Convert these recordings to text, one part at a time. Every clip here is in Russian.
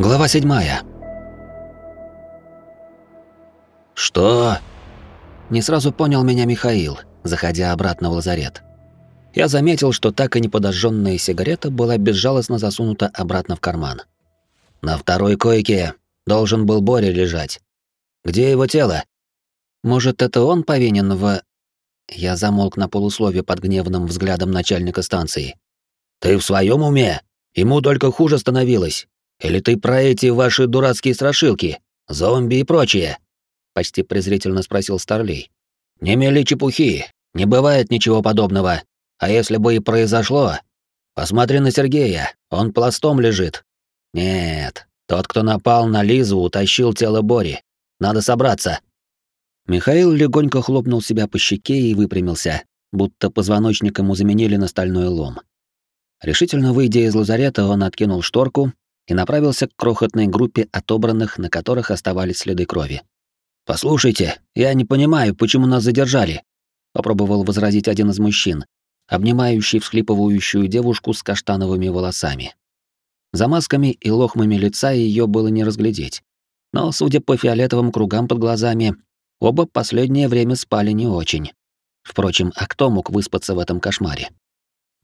Глава седьмая. «Что?» Не сразу понял меня Михаил, заходя обратно в лазарет. Я заметил, что так и не подожженная сигарета была безжалостно засунута обратно в карман. На второй койке должен был Боря лежать. Где его тело? Может, это он повинен в... Я замолк на полуслове под гневным взглядом начальника станции. «Ты в своем уме? Ему только хуже становилось. Или ты про эти ваши дурацкие страшилки, зомби и прочее?» Почти презрительно спросил Старлей. «Не мели чепухи, не бывает ничего подобного. А если бы и произошло, посмотри на Сергея, он пластом лежит. Нет, тот, кто напал на Лизу, утащил тело Бори. Надо собраться». Михаил легонько хлопнул себя по щеке и выпрямился, будто позвоночник ему заменили на стальной лом. Решительно выйдя из лазарета, он откинул шторку и направился к крохотной группе отобранных, на которых оставались следы крови. «Послушайте, я не понимаю, почему нас задержали», — попробовал возразить один из мужчин, обнимающий всхлипывающую девушку с каштановыми волосами. За масками и лохмами лица ее было не разглядеть. Но, судя по фиолетовым кругам под глазами, оба последнее время спали не очень. Впрочем, а кто мог выспаться в этом кошмаре?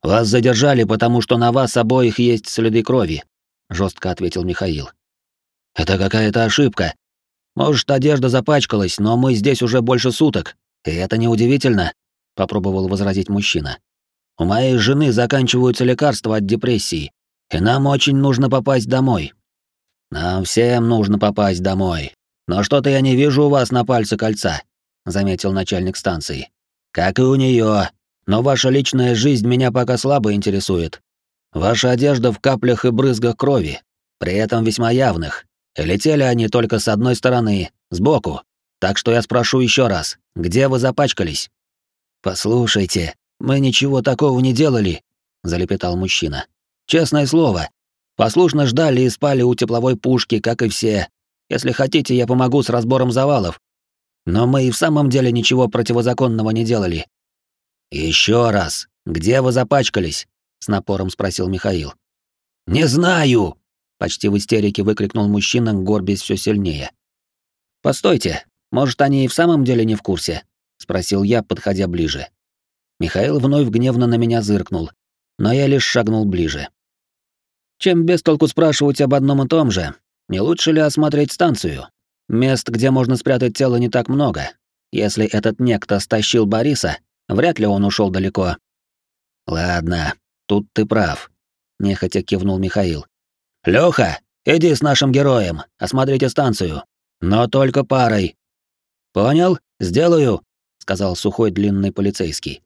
«Вас задержали, потому что на вас обоих есть следы крови», — жестко ответил Михаил. «Это какая-то ошибка. Может, одежда запачкалась, но мы здесь уже больше суток, и это неудивительно», — попробовал возразить мужчина. «У моей жены заканчиваются лекарства от депрессии, и нам очень нужно попасть домой». «Нам всем нужно попасть домой. Но что-то я не вижу у вас на пальце кольца», — заметил начальник станции. «Как и у нее. Но ваша личная жизнь меня пока слабо интересует. Ваша одежда в каплях и брызгах крови, при этом весьма явных. И летели они только с одной стороны, сбоку. Так что я спрошу еще раз, где вы запачкались? Послушайте, мы ничего такого не делали, залепетал мужчина. Честное слово. Послушно ждали и спали у тепловой пушки, как и все. Если хотите, я помогу с разбором завалов. Но мы и в самом деле ничего противозаконного не делали. Еще раз, где вы запачкались? С напором спросил Михаил. Не знаю, почти в истерике выкрикнул мужчина, горбясь все сильнее. Постойте, может, они и в самом деле не в курсе? спросил я, подходя ближе. Михаил вновь гневно на меня зыркнул, но я лишь шагнул ближе. Чем без толку спрашивать об одном и том же? Не лучше ли осмотреть станцию? Мест, где можно спрятать тело, не так много. Если этот некто стащил Бориса, Вряд ли он ушел далеко. Ладно, тут ты прав, нехотя кивнул Михаил. Лёха, иди с нашим героем, осмотрите станцию, но только парой. Понял? Сделаю, сказал сухой длинный полицейский.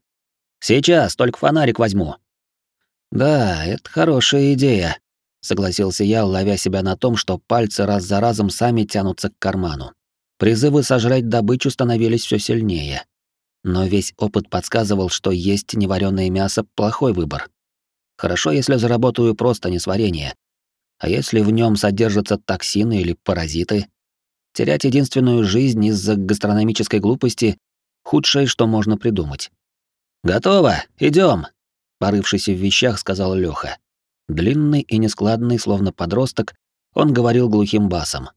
Сейчас, только фонарик возьму. Да, это хорошая идея, согласился я, ловя себя на том, что пальцы раз за разом сами тянутся к карману. Призывы сожрать добычу становились все сильнее. Но весь опыт подсказывал, что есть невареное мясо — плохой выбор. Хорошо, если заработаю просто несварение. А если в нем содержатся токсины или паразиты? Терять единственную жизнь из-за гастрономической глупости — худшее, что можно придумать. «Готово, идем, порывшись в вещах, сказал Лёха. Длинный и нескладный, словно подросток, он говорил глухим басом.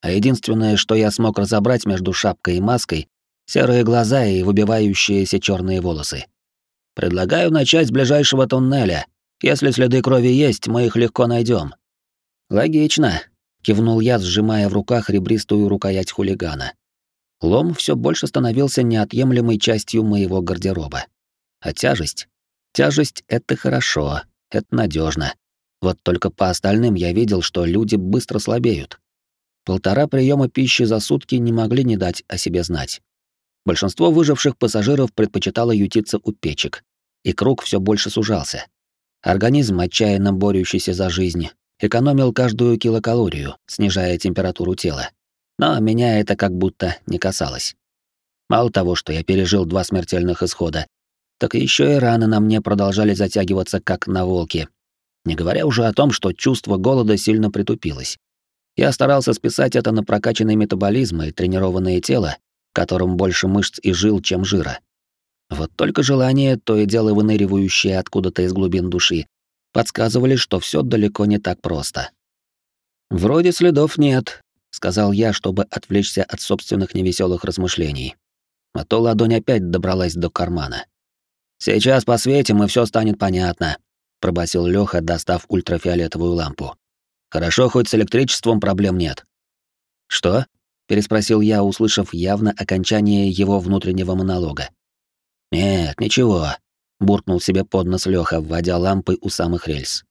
А единственное, что я смог разобрать между шапкой и маской, серые глаза и выбивающиеся черные волосы. Предлагаю начать с ближайшего туннеля. Если следы крови есть, мы их легко найдем. Логично, кивнул я, сжимая в руках ребристую рукоять хулигана. Лом все больше становился неотъемлемой частью моего гардероба. А тяжесть? Тяжесть — это хорошо, это надежно. Вот только по остальным я видел, что люди быстро слабеют. Полтора приема пищи за сутки не могли не дать о себе знать. Большинство выживших пассажиров предпочитало ютиться у печек, и круг все больше сужался. Организм, отчаянно борющийся за жизнь, экономил каждую килокалорию, снижая температуру тела. Но меня это как будто не касалось. Мало того, что я пережил два смертельных исхода, так еще и раны на мне продолжали затягиваться, как на волке. Не говоря уже о том, что чувство голода сильно притупилось. Я старался списать это на прокачанный метаболизм и тренированное тело, которым больше мышц и жил, чем жира. Вот только желание, то и дело выныривающее откуда-то из глубин души, подсказывали, что все далеко не так просто. Вроде следов нет, сказал я, чтобы отвлечься от собственных невеселых размышлений. А то ладонь опять добралась до кармана. Сейчас посветим, и все станет понятно, пробасил Лёха, достав ультрафиолетовую лампу. Хорошо, хоть с электричеством проблем нет. Что? переспросил я, услышав явно окончание его внутреннего монолога. Нет, ничего, буркнул себе под нос Лёха, вводя лампой у самых рельс.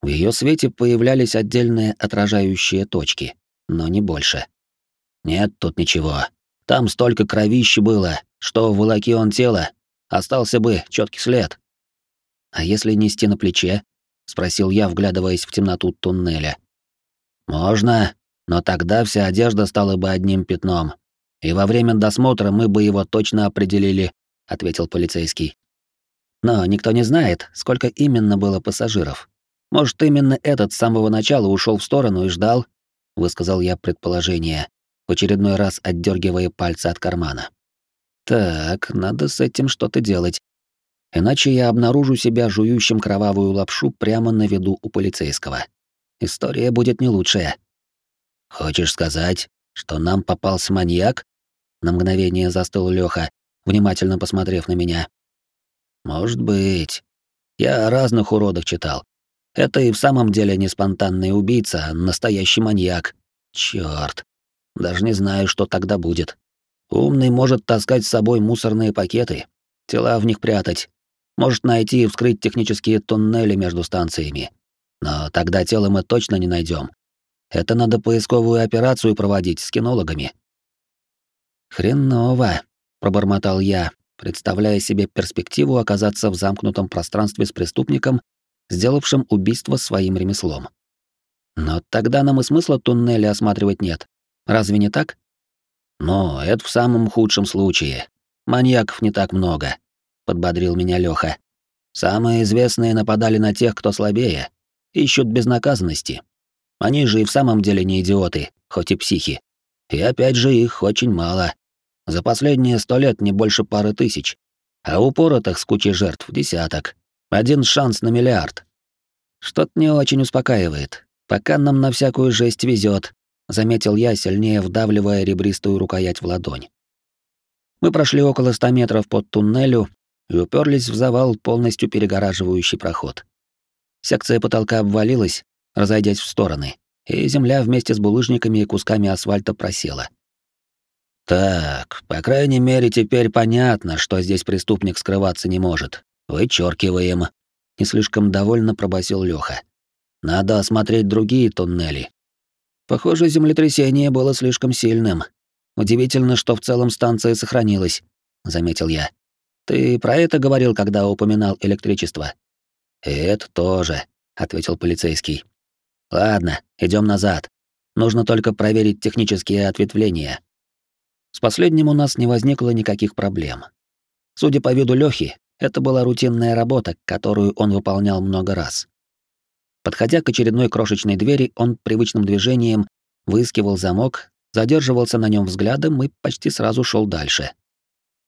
В ее свете появлялись отдельные отражающие точки, но не больше. Нет тут ничего. Там столько кровищи было, что волоки он тело, остался бы четкий след. А если нести на плече? спросил я, вглядываясь в темноту туннеля. Можно, но тогда вся одежда стала бы одним пятном. И во время досмотра мы бы его точно определили, ответил полицейский. Но никто не знает, сколько именно было пассажиров. Может, именно этот с самого начала ушел в сторону и ждал, высказал я предположение, в очередной раз отдергивая пальцы от кармана. Так, надо с этим что-то делать. Иначе я обнаружу себя жующим кровавую лапшу прямо на виду у полицейского. История будет не лучшая. Хочешь сказать, что нам попался маньяк? На мгновение застыл Лёха, внимательно посмотрев на меня. Может быть. Я о разных уродах читал. Это и в самом деле не спонтанный убийца, а настоящий маньяк. Чёрт. Даже не знаю, что тогда будет. Умный может таскать с собой мусорные пакеты, тела в них прятать, может найти и вскрыть технические туннели между станциями. Но тогда тело мы точно не найдем. Это надо поисковую операцию проводить с кинологами. Хреново, пробормотал я, представляя себе перспективу оказаться в замкнутом пространстве с преступником, сделавшим убийство своим ремеслом. Но тогда нам и смысла туннели осматривать нет. Разве не так? Но это в самом худшем случае. Маньяков не так много, подбодрил меня Лёха. Самые известные нападали на тех, кто слабее, ищут безнаказанности. Они же и в самом деле не идиоты, хоть и психи. И опять же их очень мало. За последние сто лет не больше пары тысяч. А упоротых с кучей жертв десяток. Один шанс на миллиард. Что-то не очень успокаивает. Пока нам на всякую жесть везет, заметил я, сильнее вдавливая ребристую рукоять в ладонь. Мы прошли около ста метров под туннелю и уперлись в завал, полностью перегораживающий проход. Секция потолка обвалилась, разойдясь в стороны, и земля вместе с булыжниками и кусками асфальта просела. Так, по крайней мере, теперь понятно, что здесь преступник скрываться не может. Вычеркиваем. Не слишком довольно пробасил Лёха. Надо осмотреть другие туннели. Похоже, землетрясение было слишком сильным. Удивительно, что в целом станция сохранилась, заметил я. Ты про это говорил, когда упоминал электричество? это тоже, ответил полицейский. Ладно, идем назад. Нужно только проверить технические ответвления. С последним у нас не возникло никаких проблем. Судя по виду Лёхи, это была рутинная работа, которую он выполнял много раз. Подходя к очередной крошечной двери, он привычным движением выискивал замок, задерживался на нем взглядом и почти сразу шел дальше.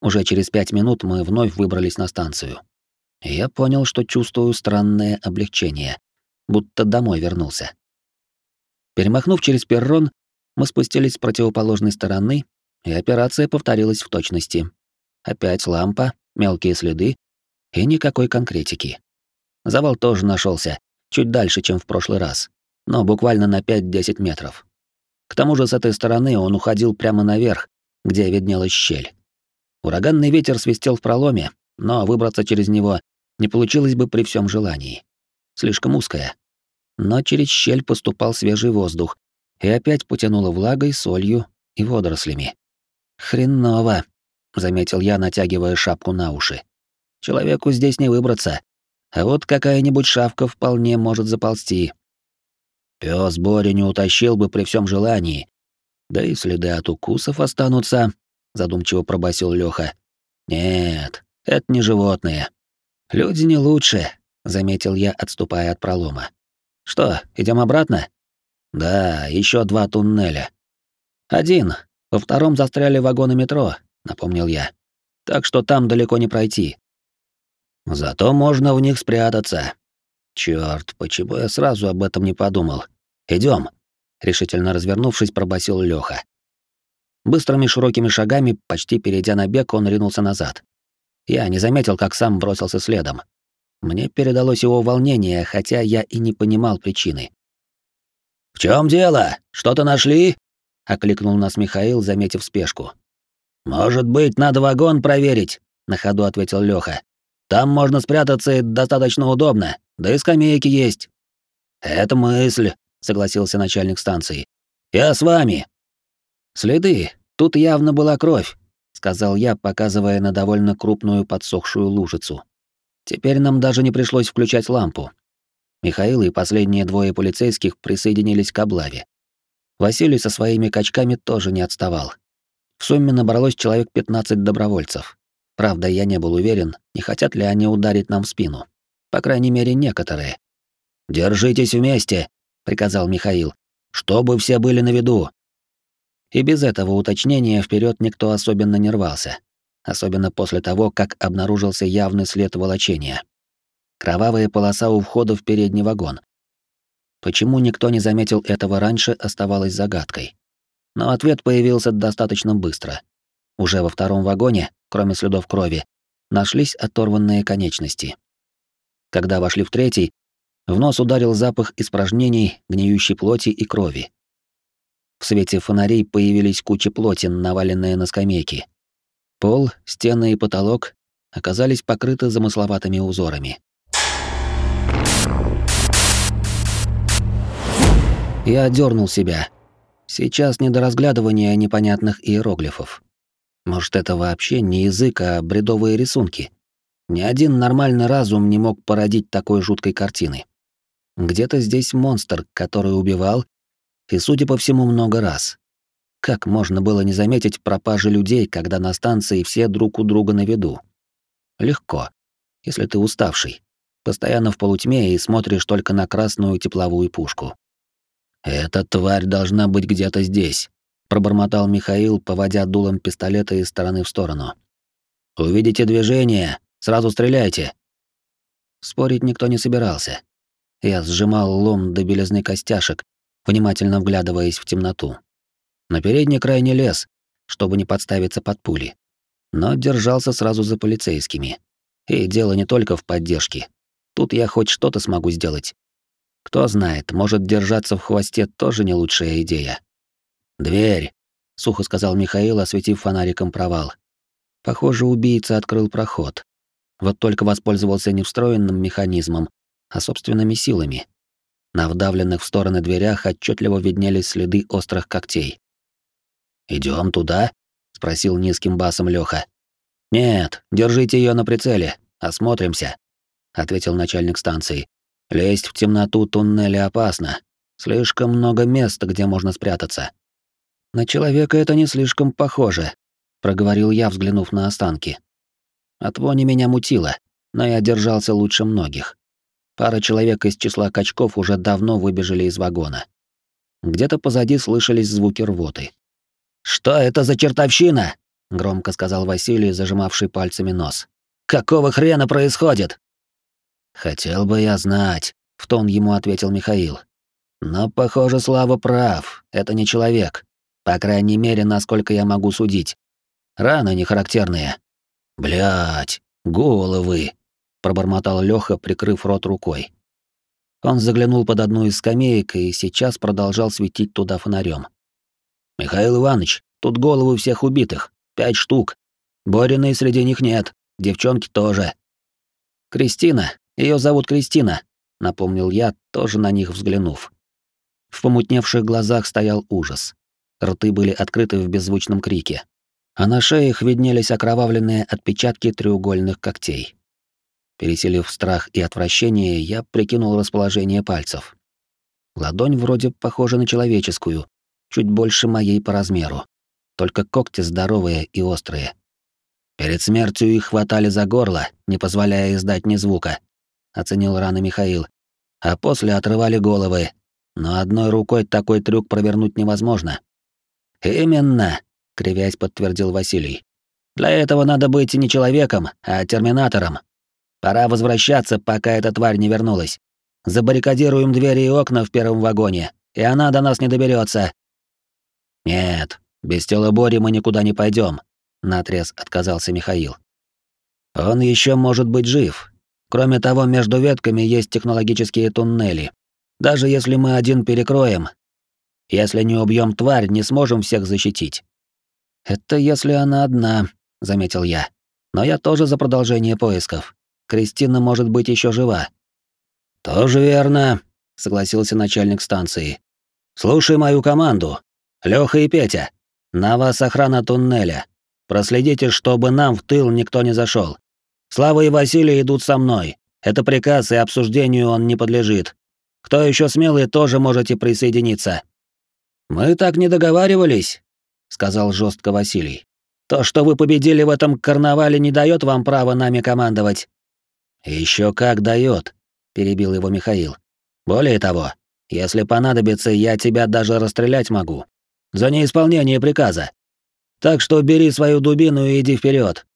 Уже через пять минут мы вновь выбрались на станцию. Я понял, что чувствую странное облегчение, будто домой вернулся. Перемахнув через перрон, мы спустились с противоположной стороны и операция повторилась в точности. Опять лампа, мелкие следы и никакой конкретики. Завал тоже нашелся, чуть дальше, чем в прошлый раз, но буквально на 5-10 метров. К тому же с этой стороны он уходил прямо наверх, где виднелась щель. Ураганный ветер свистел в проломе, но выбраться через него не получилось бы при всем желании. Слишком узкая. Но через щель поступал свежий воздух, и опять потянуло влагой, солью и водорослями. Хреново, заметил я, натягивая шапку на уши. Человеку здесь не выбраться. А вот какая-нибудь шавка вполне может заползти. Пёс Боря не утащил бы при всем желании. Да и следы от укусов останутся, задумчиво пробасил Лёха. Нет, это не животные. Люди не лучше, заметил я, отступая от пролома. Что, идем обратно? Да, еще два туннеля. Один, во втором застряли вагоны метро, напомнил я. Так что там далеко не пройти. Зато можно в них спрятаться. Черт, почему я сразу об этом не подумал? Идем, решительно развернувшись, пробасил Лёха. Быстрыми широкими шагами, почти перейдя на бег, он ринулся назад. Я не заметил, как сам бросился следом. Мне передалось его волнение, хотя я и не понимал причины. «В чем дело? Что-то нашли?» — окликнул нас Михаил, заметив спешку. «Может быть, надо вагон проверить?» — на ходу ответил Лёха. «Там можно спрятаться и достаточно удобно, да и скамейки есть». «Это мысль», — согласился начальник станции. «Я с вами». «Следы. Тут явно была кровь», — сказал я, показывая на довольно крупную подсохшую лужицу. Теперь нам даже не пришлось включать лампу. Михаил и последние двое полицейских присоединились к облаве. Василий со своими качками тоже не отставал. В сумме набралось человек 15 добровольцев. Правда, я не был уверен, не хотят ли они ударить нам в спину. По крайней мере, некоторые. «Держитесь вместе», — приказал Михаил, — «чтобы все были на виду». И без этого уточнения вперед никто особенно не рвался. Особенно после того, как обнаружился явный след волочения. Кровавая полоса у входа в передний вагон. Почему никто не заметил этого раньше, оставалось загадкой но ответ появился достаточно быстро. Уже во втором вагоне, кроме следов крови, нашлись оторванные конечности. Когда вошли в третий, в нос ударил запах испражнений, гниющей плоти и крови. В свете фонарей появились кучи плотин, наваленные на скамейки. Пол, стены и потолок оказались покрыты замысловатыми узорами. Я дернул себя, Сейчас не до разглядывания непонятных иероглифов. Может, это вообще не язык, а бредовые рисунки. Ни один нормальный разум не мог породить такой жуткой картины. Где-то здесь монстр, который убивал, и, судя по всему, много раз. Как можно было не заметить пропажи людей, когда на станции все друг у друга на виду? Легко, если ты уставший, постоянно в полутьме и смотришь только на красную тепловую пушку. «Эта тварь должна быть где-то здесь», — пробормотал Михаил, поводя дулом пистолета из стороны в сторону. «Увидите движение, сразу стреляйте». Спорить никто не собирался. Я сжимал лом до белизны костяшек, внимательно вглядываясь в темноту. На передний край не лез, чтобы не подставиться под пули. Но держался сразу за полицейскими. И дело не только в поддержке. Тут я хоть что-то смогу сделать. Кто знает, может, держаться в хвосте тоже не лучшая идея. «Дверь», — сухо сказал Михаил, осветив фонариком провал. Похоже, убийца открыл проход. Вот только воспользовался не встроенным механизмом, а собственными силами. На вдавленных в стороны дверях отчетливо виднелись следы острых когтей. Идем туда?» — спросил низким басом Лёха. «Нет, держите ее на прицеле, осмотримся», — ответил начальник станции. Лезть в темноту туннеля опасно. Слишком много мест, где можно спрятаться. На человека это не слишком похоже, проговорил я, взглянув на останки. От вони меня мутило, но я держался лучше многих. Пара человек из числа качков уже давно выбежали из вагона. Где-то позади слышались звуки рвоты. «Что это за чертовщина?» — громко сказал Василий, зажимавший пальцами нос. «Какого хрена происходит?» «Хотел бы я знать», — в тон ему ответил Михаил. «Но, похоже, Слава прав, это не человек. По крайней мере, насколько я могу судить. Раны не характерные». «Блядь, головы!» — пробормотал Лёха, прикрыв рот рукой. Он заглянул под одну из скамеек и сейчас продолжал светить туда фонарем. «Михаил Иванович, тут головы всех убитых. Пять штук. Бориной среди них нет, девчонки тоже». «Кристина, ее зовут Кристина, напомнил я, тоже на них взглянув. В помутневших глазах стоял ужас. Рты были открыты в беззвучном крике, а на шеях виднелись окровавленные отпечатки треугольных когтей. Переселив страх и отвращение, я прикинул расположение пальцев. Ладонь вроде похожа на человеческую, чуть больше моей по размеру. Только когти здоровые и острые. Перед смертью их хватали за горло, не позволяя издать ни звука оценил раны Михаил. А после отрывали головы. Но одной рукой такой трюк провернуть невозможно. Именно, кривясь подтвердил Василий. Для этого надо быть не человеком, а терминатором. Пора возвращаться, пока эта тварь не вернулась. Забаррикадируем двери и окна в первом вагоне и она до нас не доберется. Нет, без тела Бори мы никуда не пойдем, наотрез отказался Михаил. Он еще может быть жив. Кроме того, между ветками есть технологические туннели. Даже если мы один перекроем, если не убьем тварь, не сможем всех защитить. Это если она одна, заметил я. Но я тоже за продолжение поисков. Кристина может быть еще жива. Тоже верно, согласился начальник станции. Слушай мою команду. Лёха и Петя. На вас охрана туннеля. Проследите, чтобы нам в тыл никто не зашел. Слава и Василий идут со мной. Это приказ, и обсуждению он не подлежит. Кто еще смелый, тоже можете присоединиться. Мы так не договаривались, сказал жестко Василий. То, что вы победили в этом карнавале, не дает вам права нами командовать. Еще как дает, перебил его Михаил. Более того, если понадобится, я тебя даже расстрелять могу. За неисполнение приказа. Так что бери свою дубину и иди вперед.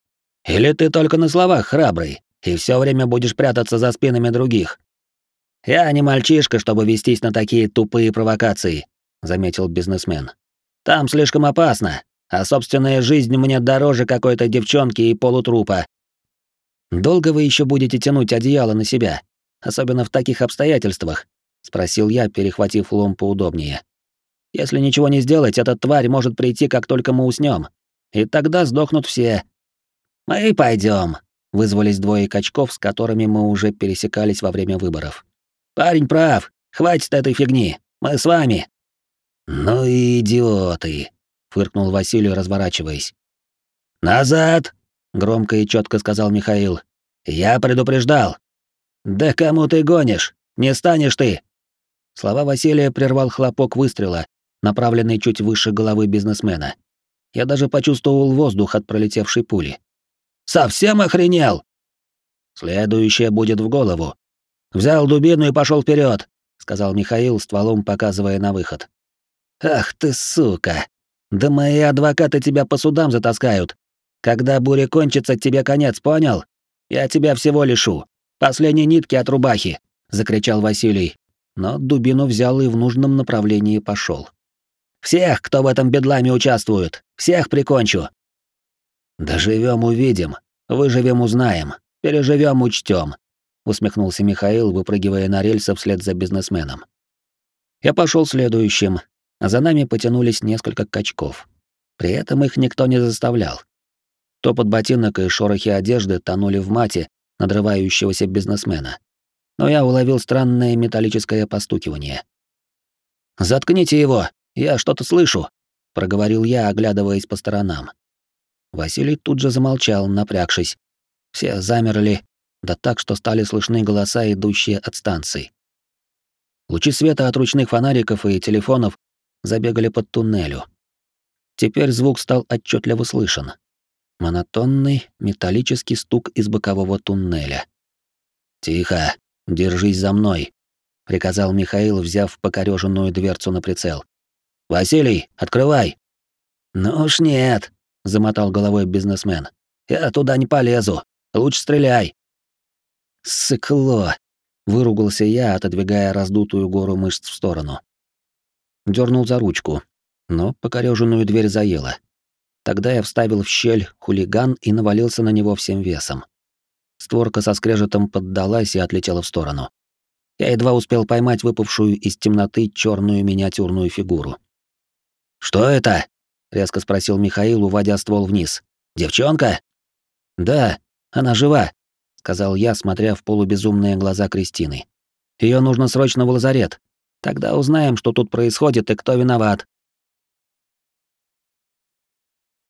Или ты только на словах храбрый и все время будешь прятаться за спинами других. Я не мальчишка, чтобы вестись на такие тупые провокации, заметил бизнесмен. Там слишком опасно, а собственная жизнь мне дороже какой-то девчонки и полутрупа. Долго вы еще будете тянуть одеяло на себя, особенно в таких обстоятельствах? спросил я, перехватив лом поудобнее. Если ничего не сделать, эта тварь может прийти, как только мы уснем, и тогда сдохнут все. Мы пойдем, вызвались двое качков, с которыми мы уже пересекались во время выборов. Парень прав, хватит этой фигни. Мы с вами. Ну и идиоты, фыркнул Василий, разворачиваясь. Назад, громко и четко сказал Михаил. Я предупреждал. Да кому ты гонишь? Не станешь ты. Слова Василия прервал хлопок выстрела, направленный чуть выше головы бизнесмена. Я даже почувствовал воздух от пролетевшей пули. Совсем охренел. Следующее будет в голову. Взял дубину и пошел вперед, сказал Михаил, стволом показывая на выход. Ах ты сука! Да мои адвокаты тебя по судам затаскают. Когда буря кончится, тебе конец, понял? Я тебя всего лишу. Последние нитки от рубахи, закричал Василий, но дубину взял и в нужном направлении пошел. Всех, кто в этом бедламе участвует, всех прикончу. Доживем, увидим, выживем, узнаем, переживем, учтем, усмехнулся Михаил, выпрыгивая на рельсы вслед за бизнесменом. Я пошел следующим, а за нами потянулись несколько качков. При этом их никто не заставлял. Топот ботинок и шорохи одежды тонули в мате надрывающегося бизнесмена. Но я уловил странное металлическое постукивание. «Заткните его! Я что-то слышу!» — проговорил я, оглядываясь по сторонам. Василий тут же замолчал, напрягшись. Все замерли, да так, что стали слышны голоса, идущие от станции. Лучи света от ручных фонариков и телефонов забегали под туннелю. Теперь звук стал отчетливо слышен. Монотонный металлический стук из бокового туннеля. «Тихо, держись за мной», — приказал Михаил, взяв покорёженную дверцу на прицел. «Василий, открывай!» «Ну уж нет», — замотал головой бизнесмен. «Я туда не полезу. Лучше стреляй». «Сыкло!» — выругался я, отодвигая раздутую гору мышц в сторону дернул за ручку, но покореженную дверь заело. Тогда я вставил в щель хулиган и навалился на него всем весом. Створка со скрежетом поддалась и отлетела в сторону. Я едва успел поймать выпавшую из темноты черную миниатюрную фигуру. «Что это?» — резко спросил Михаил, уводя ствол вниз. «Девчонка?» «Да, она жива», — сказал я, смотря в полубезумные глаза Кристины. Ее нужно срочно в лазарет. Тогда узнаем, что тут происходит и кто виноват.